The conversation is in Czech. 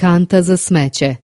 Kanta za smeće